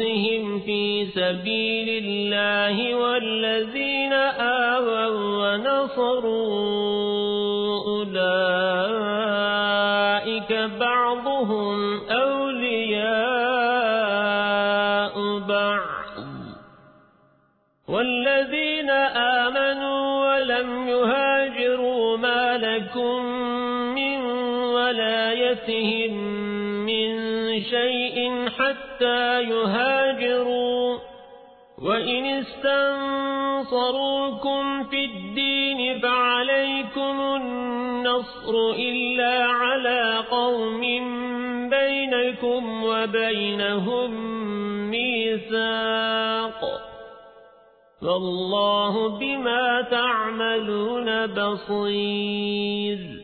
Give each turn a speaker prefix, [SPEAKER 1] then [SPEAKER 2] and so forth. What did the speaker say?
[SPEAKER 1] وأنفسهم في سبيل الله والذين آووا ونصروا أولئك بعضهم أولياء بعض. والذين آمنوا ولم يهاجروا ما لكم ولايتهم من شيء حتى يهاجروا. وإن استنصروكم في الدين فعليكم النصر إلا على قوم بينكم وبينهم ميثاق. والله بما تعملون بصير.